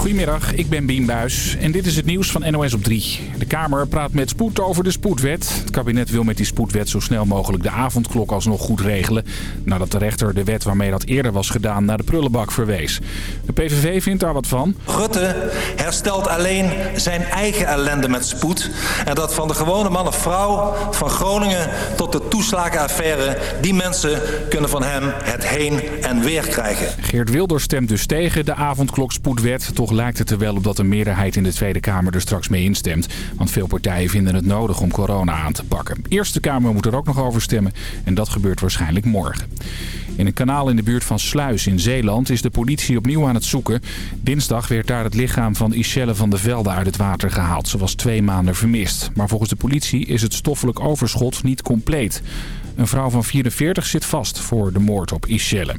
Goedemiddag, ik ben Bien Buis en dit is het nieuws van NOS op 3. De Kamer praat met spoed over de spoedwet. Het kabinet wil met die spoedwet zo snel mogelijk de avondklok alsnog goed regelen... nadat de rechter de wet waarmee dat eerder was gedaan naar de prullenbak verwees. De PVV vindt daar wat van. Rutte herstelt alleen zijn eigen ellende met spoed... en dat van de gewone man of vrouw, van Groningen tot de toeslagenaffaire... die mensen kunnen van hem het heen en weer krijgen. Geert Wilders stemt dus tegen de avondklokspoedwet. Toch lijkt het er wel op dat een meerderheid in de Tweede Kamer er straks mee instemt. Want veel partijen vinden het nodig om corona aan te pakken. Eerste Kamer moet er ook nog over stemmen en dat gebeurt waarschijnlijk morgen. In een kanaal in de buurt van Sluis in Zeeland is de politie opnieuw aan het zoeken. Dinsdag werd daar het lichaam van Ischelle van de Velde uit het water gehaald. Ze was twee maanden vermist. Maar volgens de politie is het stoffelijk overschot niet compleet. Een vrouw van 44 zit vast voor de moord op Ischelle.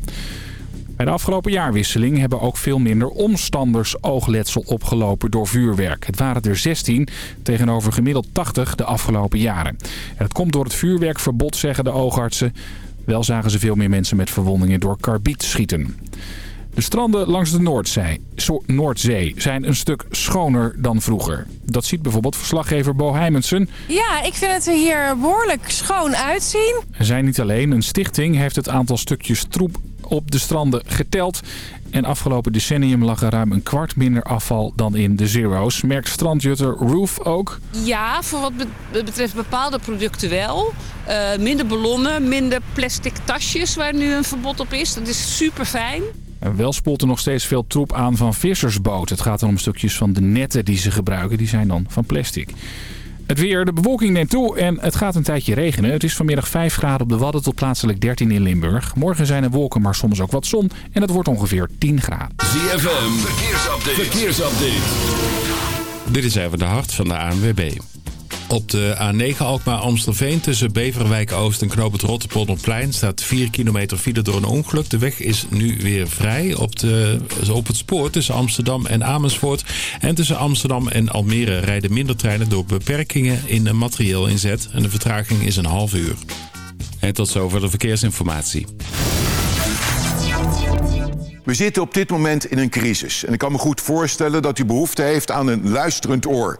Bij de afgelopen jaarwisseling hebben ook veel minder omstanders oogletsel opgelopen door vuurwerk. Het waren er 16 tegenover gemiddeld 80 de afgelopen jaren. En het komt door het vuurwerkverbod, zeggen de oogartsen. Wel zagen ze veel meer mensen met verwondingen door karbiet schieten. De stranden langs de Noordzee, Noordzee zijn een stuk schoner dan vroeger. Dat ziet bijvoorbeeld verslaggever Bo Heimensen. Ja, ik vind het er hier behoorlijk schoon uitzien. Zij niet alleen. Een stichting heeft het aantal stukjes troep op de stranden geteld. En afgelopen decennium lag er ruim een kwart minder afval dan in de Zero's. Merkt strandjutter Roof ook? Ja, voor wat betreft bepaalde producten wel. Uh, minder ballonnen, minder plastic tasjes waar nu een verbod op is. Dat is super fijn. En wel spoelt er nog steeds veel troep aan van vissersboten. Het gaat dan om stukjes van de netten die ze gebruiken. Die zijn dan van plastic. Het weer, de bewolking neemt toe en het gaat een tijdje regenen. Het is vanmiddag 5 graden op de Wadden tot plaatselijk 13 in Limburg. Morgen zijn er wolken, maar soms ook wat zon. En het wordt ongeveer 10 graden. ZFM, verkeersupdate. verkeersupdate. Dit is even de hart van de ANWB. Op de A9 Alkmaar-Amstelveen tussen Beverwijk Oost en Knoop het Rotterpolderplein staat 4 kilometer file door een ongeluk. De weg is nu weer vrij op, de, op het spoor tussen Amsterdam en Amersfoort. En tussen Amsterdam en Almere rijden minder treinen door beperkingen in materieel inzet. En de vertraging is een half uur. En tot zover de verkeersinformatie. We zitten op dit moment in een crisis. En ik kan me goed voorstellen dat u behoefte heeft aan een luisterend oor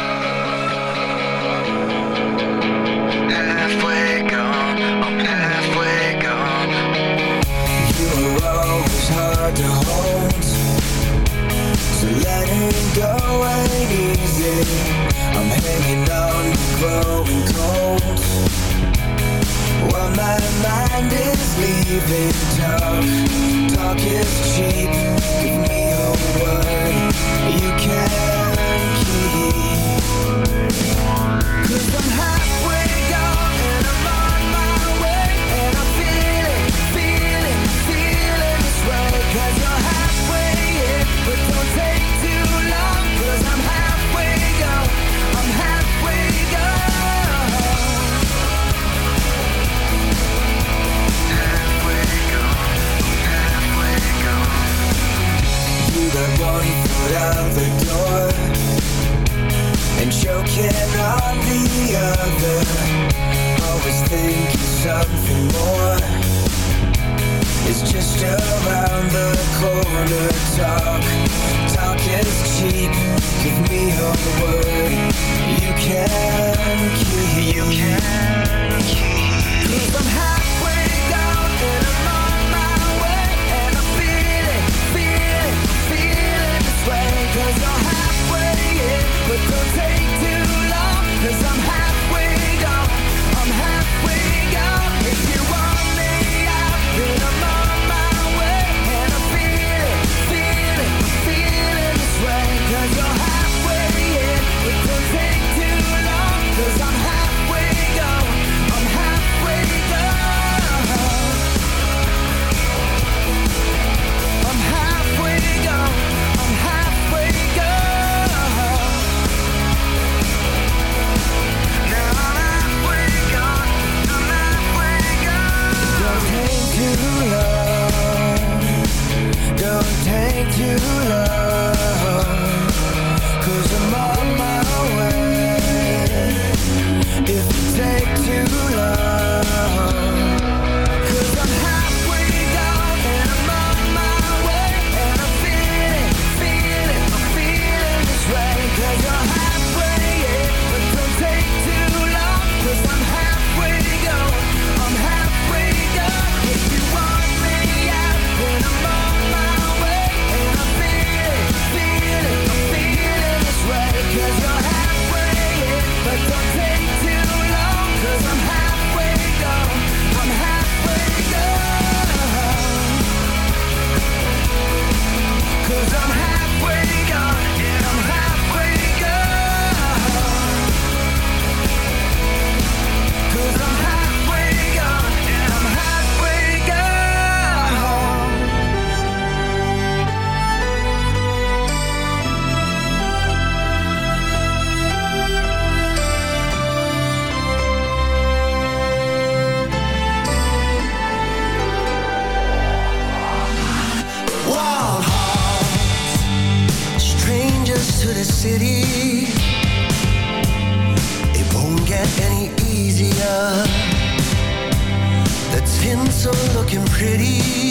Ain't easy. I'm hanging on to growing cold. While my mind is leaving talk Talk is cheap Give me a word. You can keep. Cause I'm halfway gone And I'm on my way. And I'm feeling, feeling, feeling this way. Cause you're halfway in But don't take that one foot out the door And choking on the other. Always thinking something more. It's just around the corner Talk, talk is cheap. Give me your word. You can keep You can keep. Cause I'm high but don't take looking pretty.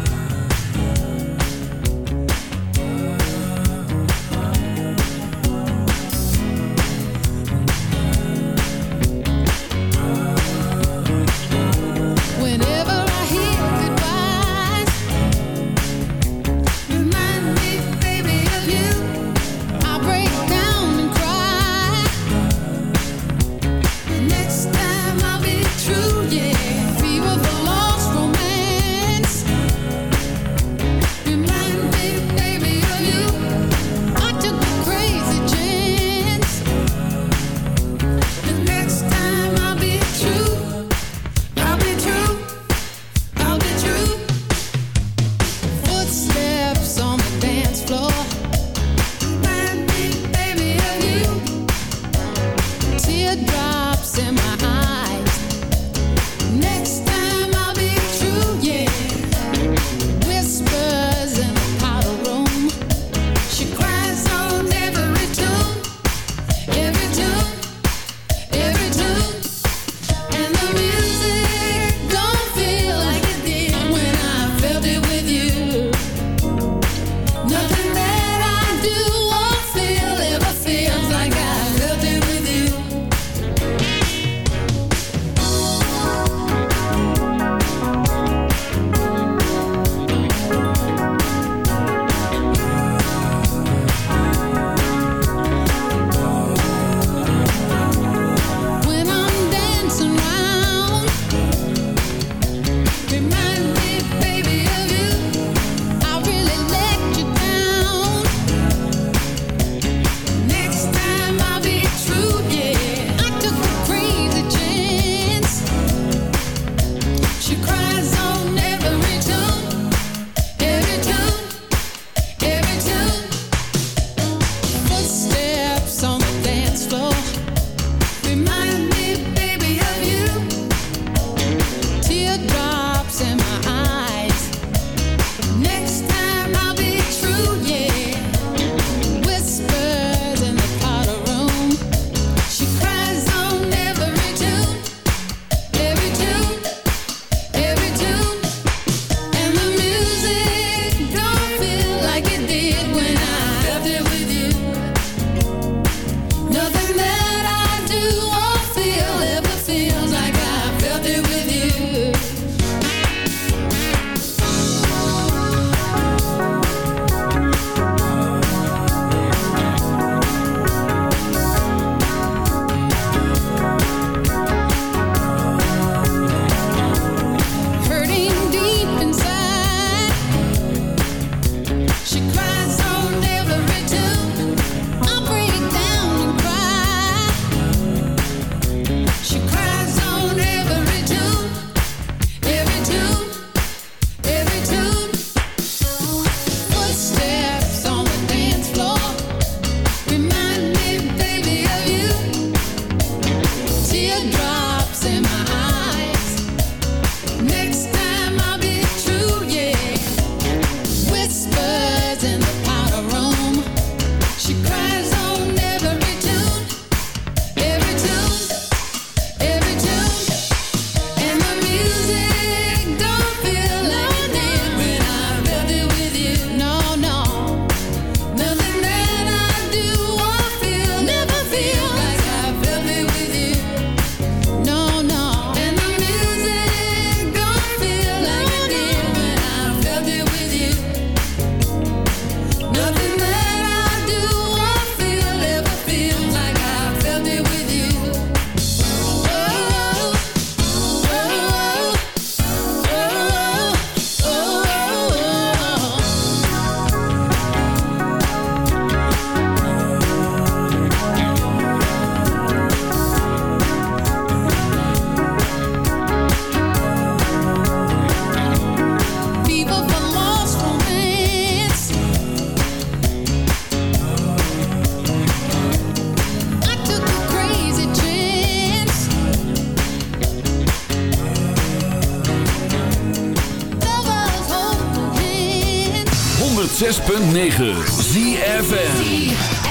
Drops in my 106.9 ZFN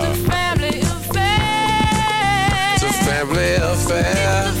Family affair.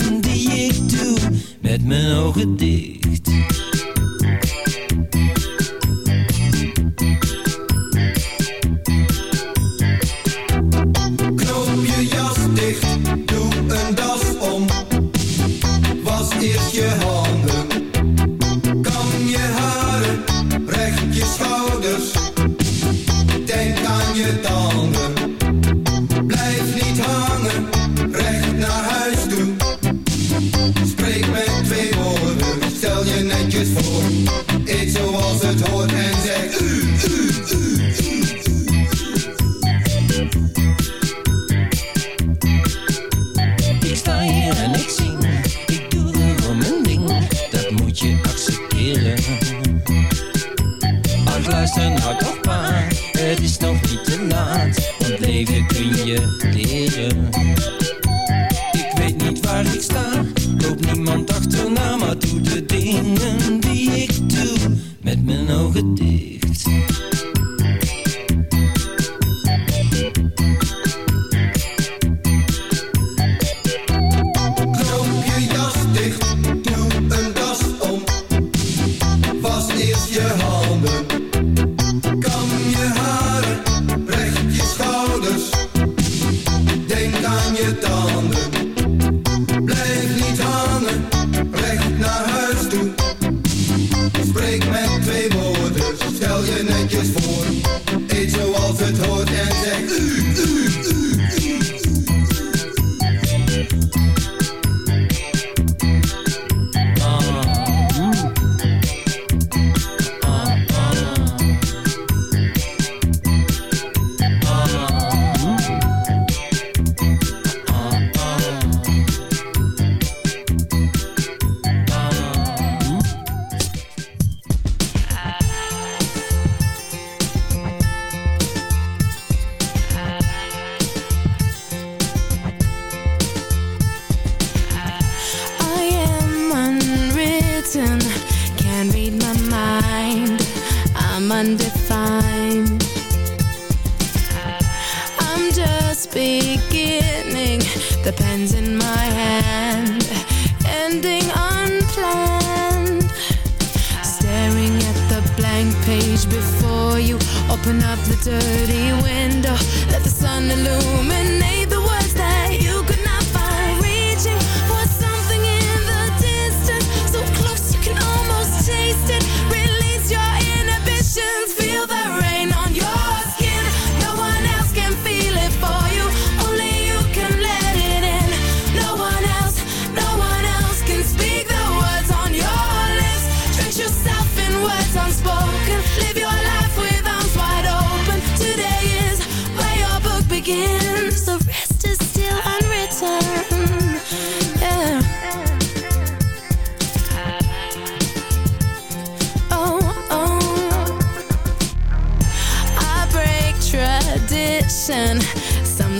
met mijn ogen dicht.